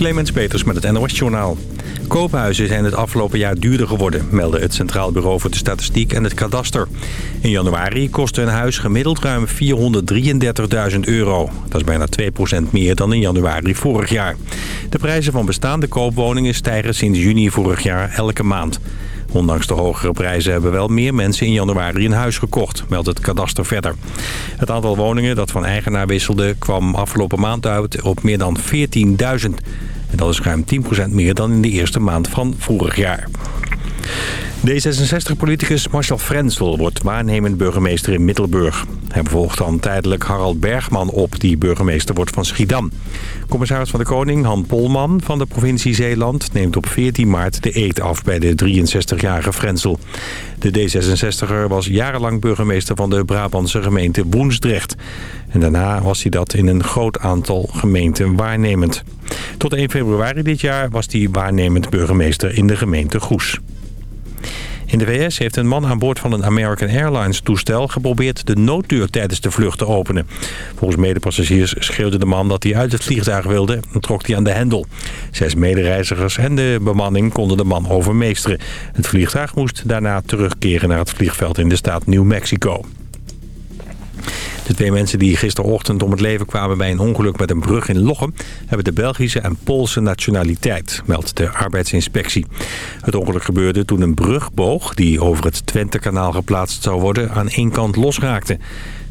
Clemens Peters met het NOS-journaal. Koophuizen zijn het afgelopen jaar duurder geworden... melden het Centraal Bureau voor de Statistiek en het Kadaster. In januari kostte een huis gemiddeld ruim 433.000 euro. Dat is bijna 2% meer dan in januari vorig jaar. De prijzen van bestaande koopwoningen stijgen sinds juni vorig jaar elke maand. Ondanks de hogere prijzen hebben wel meer mensen in januari een huis gekocht, meldt het kadaster verder. Het aantal woningen dat van eigenaar wisselde kwam afgelopen maand uit op meer dan 14.000. En dat is ruim 10% meer dan in de eerste maand van vorig jaar. D66-politicus Marcel Frenzel wordt waarnemend burgemeester in Middelburg. Hij volgt dan tijdelijk Harald Bergman op, die burgemeester wordt van Schiedam. Commissaris van de Koning, Han Polman van de provincie Zeeland... neemt op 14 maart de eet af bij de 63-jarige Frenzel. De D66er was jarenlang burgemeester van de Brabantse gemeente Woensdrecht. En daarna was hij dat in een groot aantal gemeenten waarnemend. Tot 1 februari dit jaar was hij waarnemend burgemeester in de gemeente Goes. In de VS heeft een man aan boord van een American Airlines toestel geprobeerd de nooddeur tijdens de vlucht te openen. Volgens medepassagiers schreeuwde de man dat hij uit het vliegtuig wilde en trok hij aan de hendel. Zes medereizigers en de bemanning konden de man overmeesteren. Het vliegtuig moest daarna terugkeren naar het vliegveld in de staat New Mexico. De twee mensen die gisterochtend om het leven kwamen bij een ongeluk met een brug in Lochem... hebben de Belgische en Poolse nationaliteit, meldt de arbeidsinspectie. Het ongeluk gebeurde toen een brugboog, die over het Twentekanaal geplaatst zou worden, aan één kant losraakte.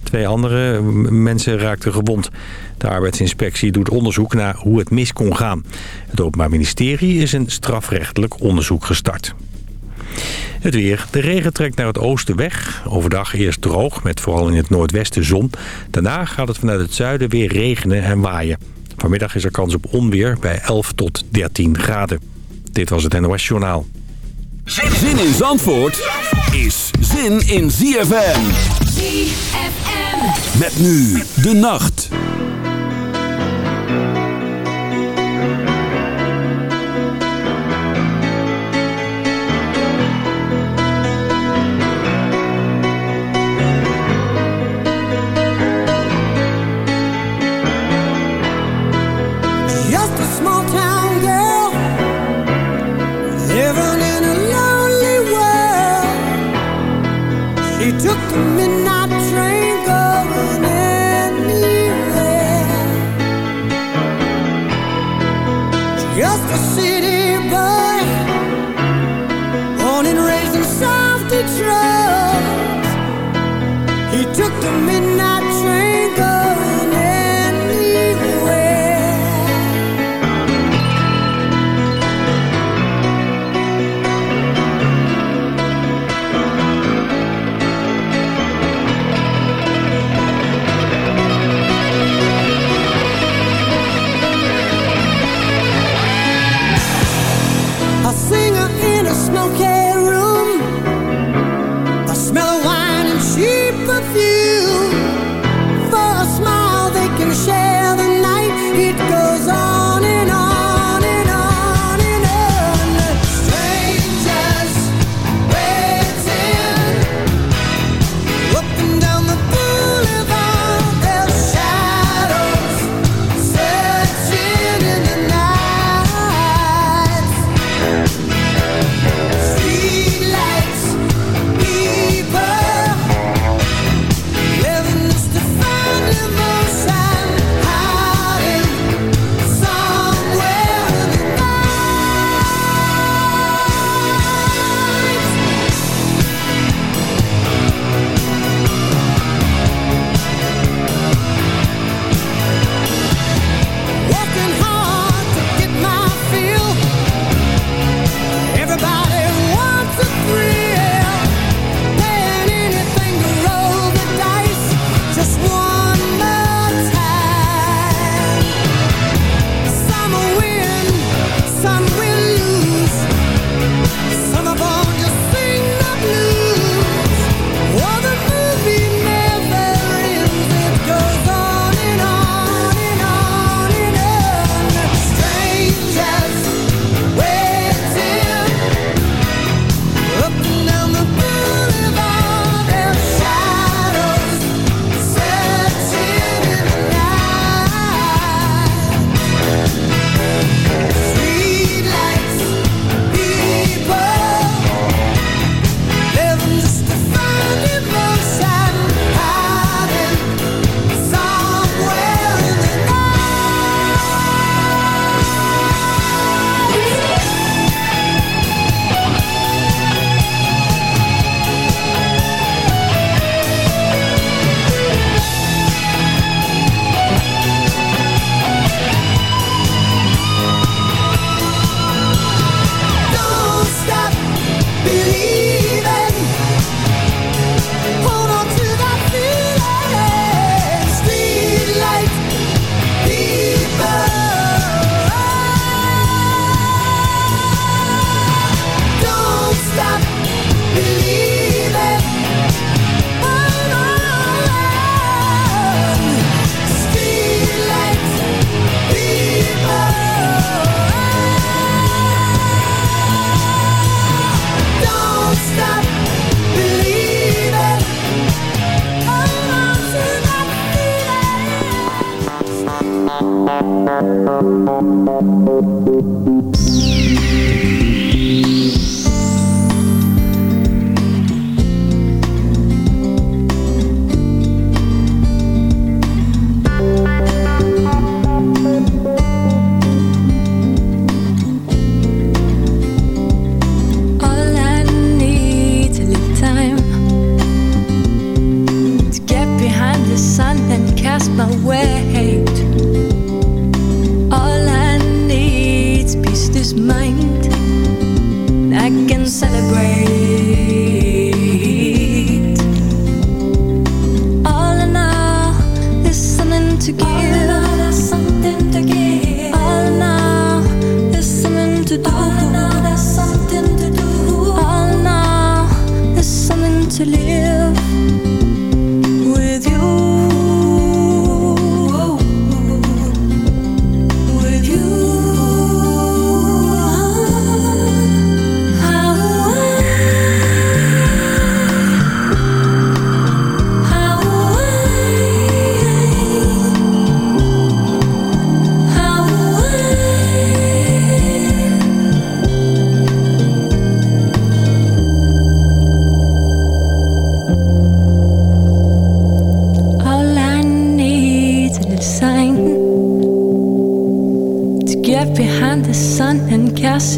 Twee andere mensen raakten gewond. De arbeidsinspectie doet onderzoek naar hoe het mis kon gaan. Het Openbaar Ministerie is een strafrechtelijk onderzoek gestart. Het weer. De regen trekt naar het oosten weg. Overdag eerst droog, met vooral in het noordwesten zon. Daarna gaat het vanuit het zuiden weer regenen en waaien. Vanmiddag is er kans op onweer bij 11 tot 13 graden. Dit was het NOS Journaal. Zin in Zandvoort is zin in ZFM. ZFM. Met nu de nacht.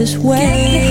This way.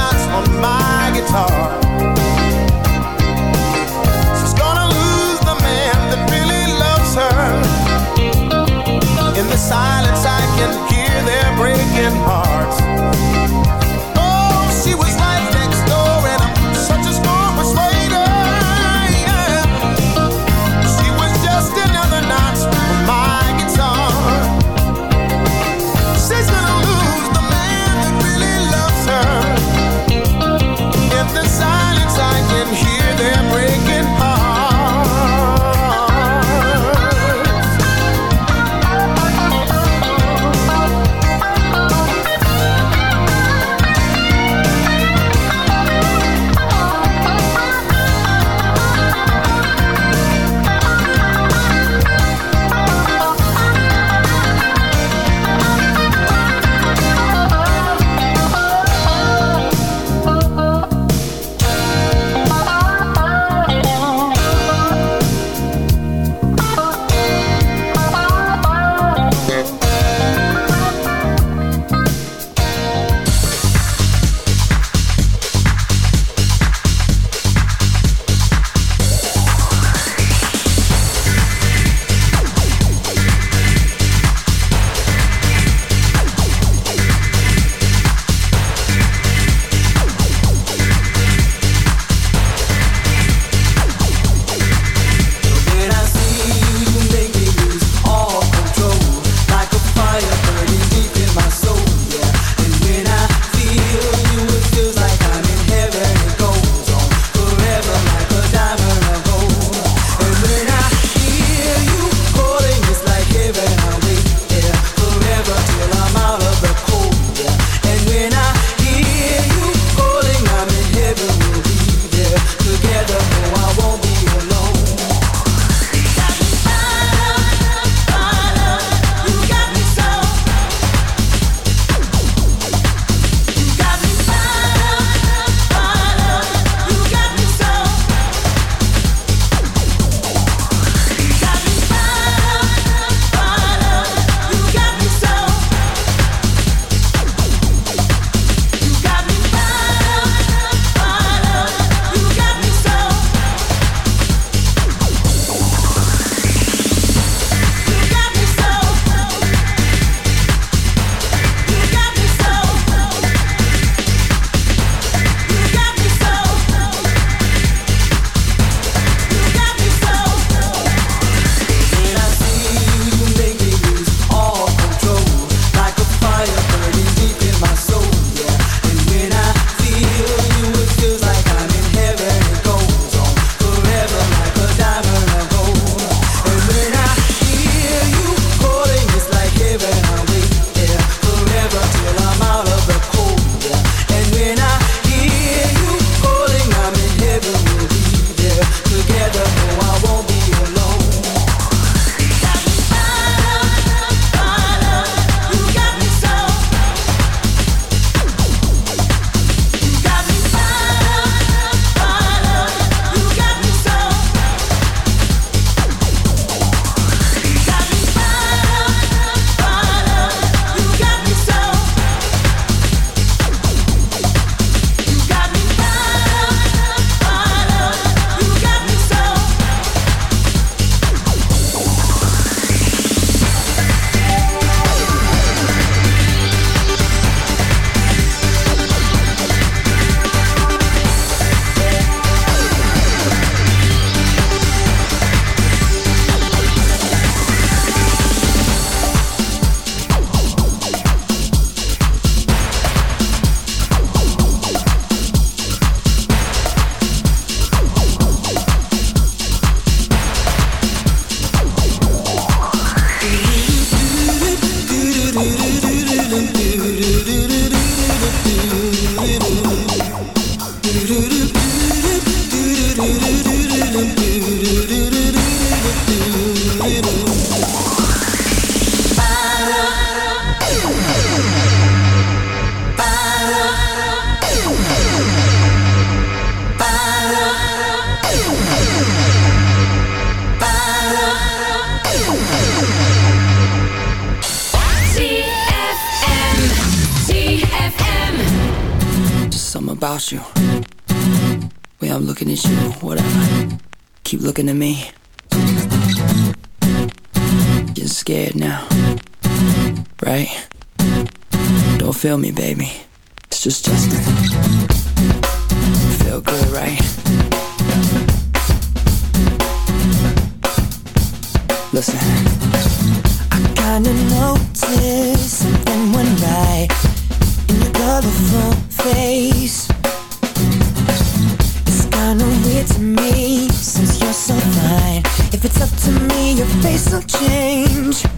me, baby. It's just Justin. Feel good, right? Listen. I kinda noticed something went right in your colorful face. It's kinda weird to me since you're so fine. If it's up to me, your face will change.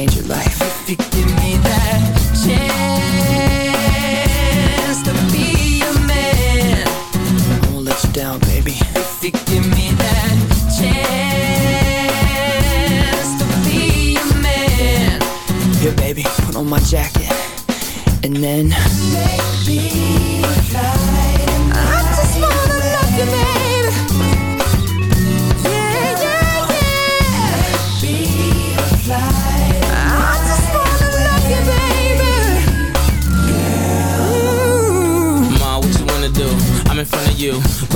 Change your life if you give me that chance to be a man. I won't let you down, baby. If you give me that chance to be a man. Here, baby, put on my jacket. And then you.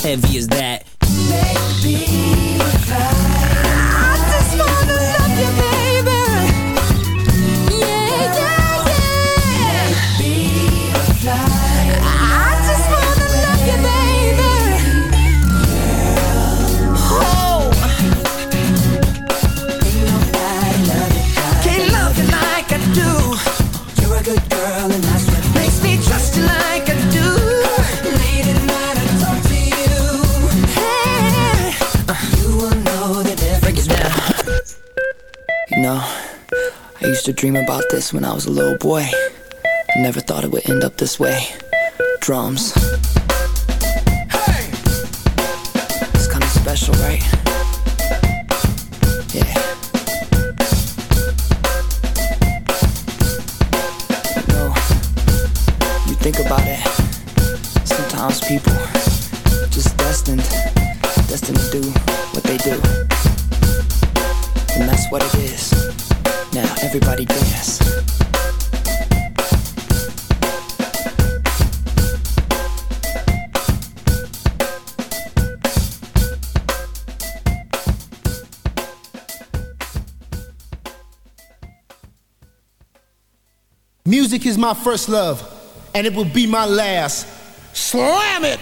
heavy as that? Girl, and dream about this when I was a little boy. I never thought it would end up this way. Drums. It's kinda special, right? Yeah. Know, you think about it. Sometimes people just destined, destined to do what they do. And that's what it is. Now everybody dance. Music is my first love, and it will be my last. Slam it!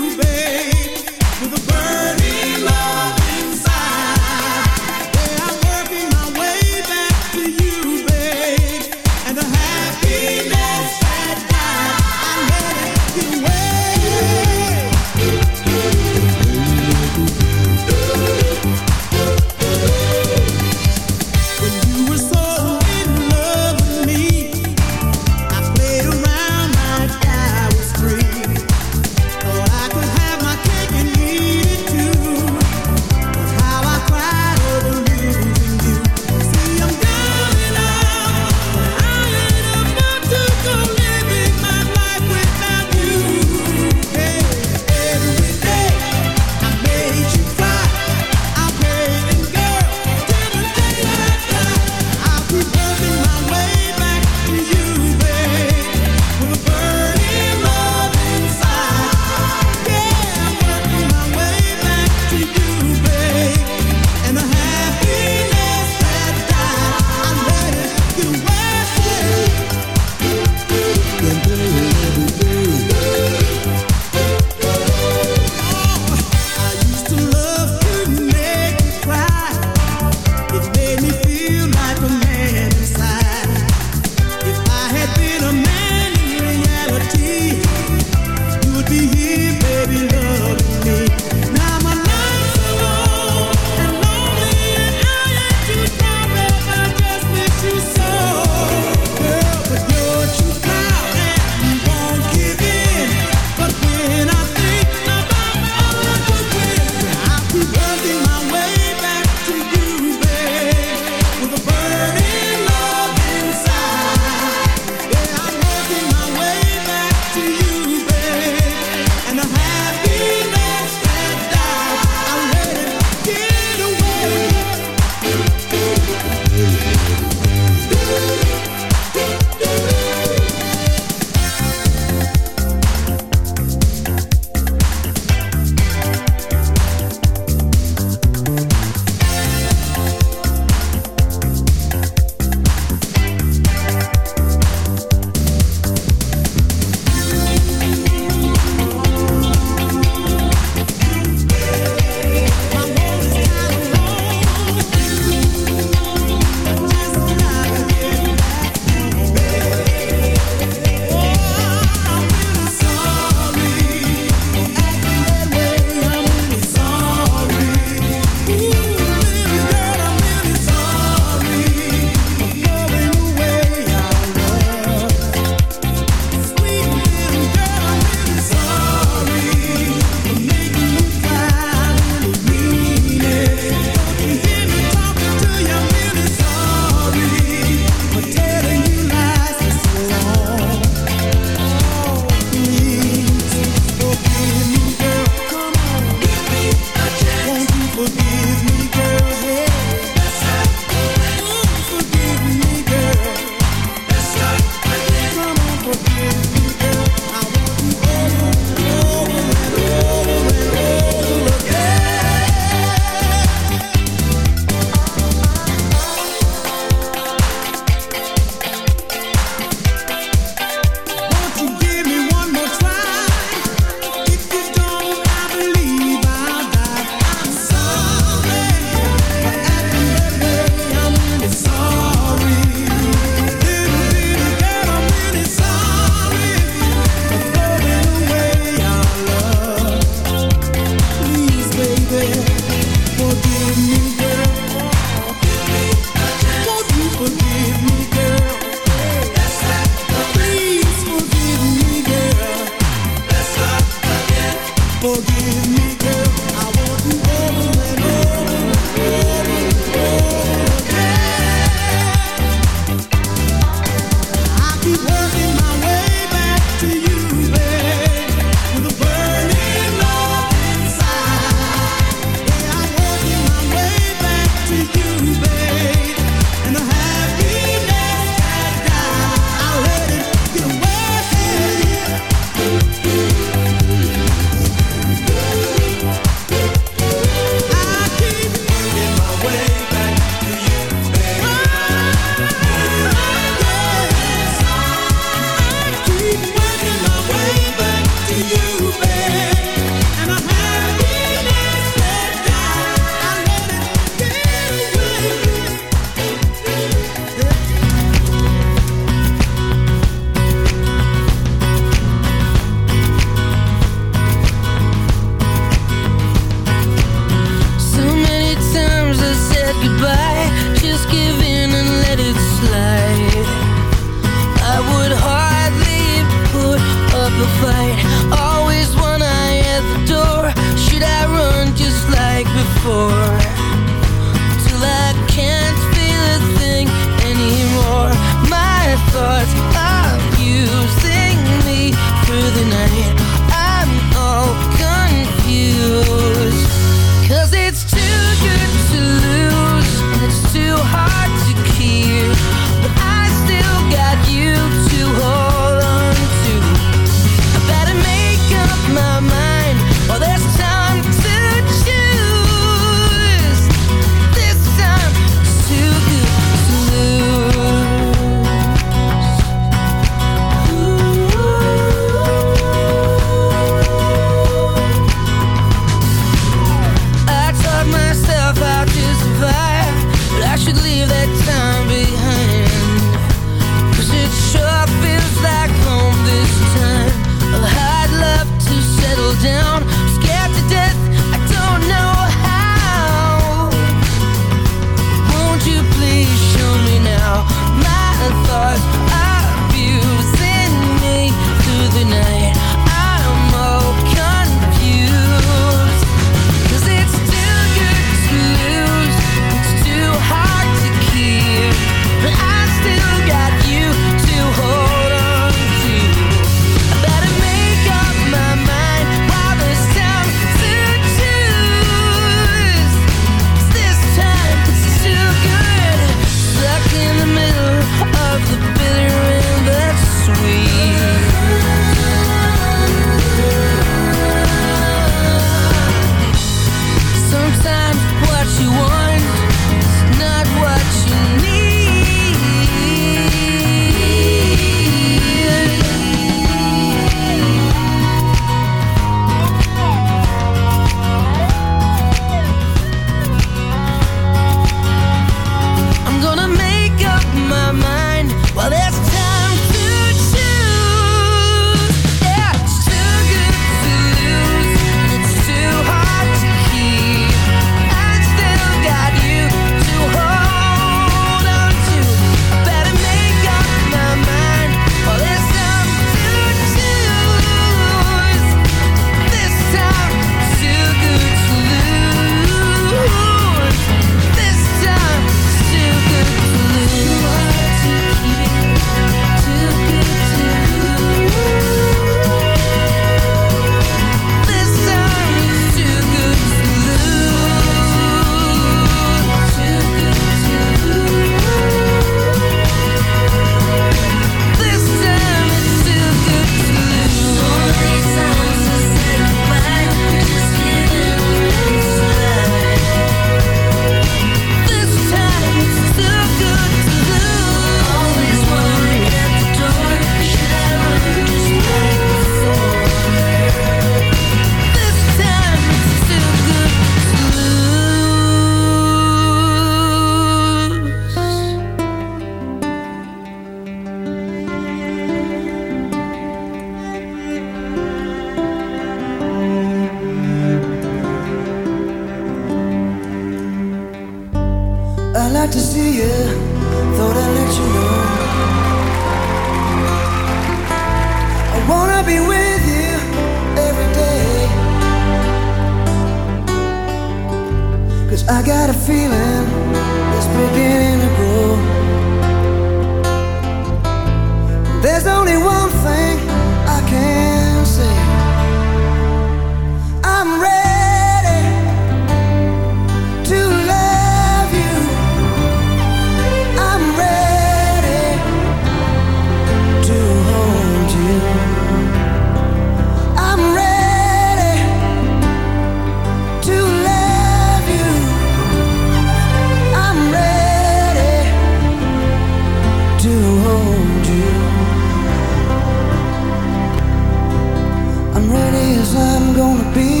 is I'm gonna be.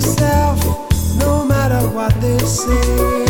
Yourself, no matter what they say.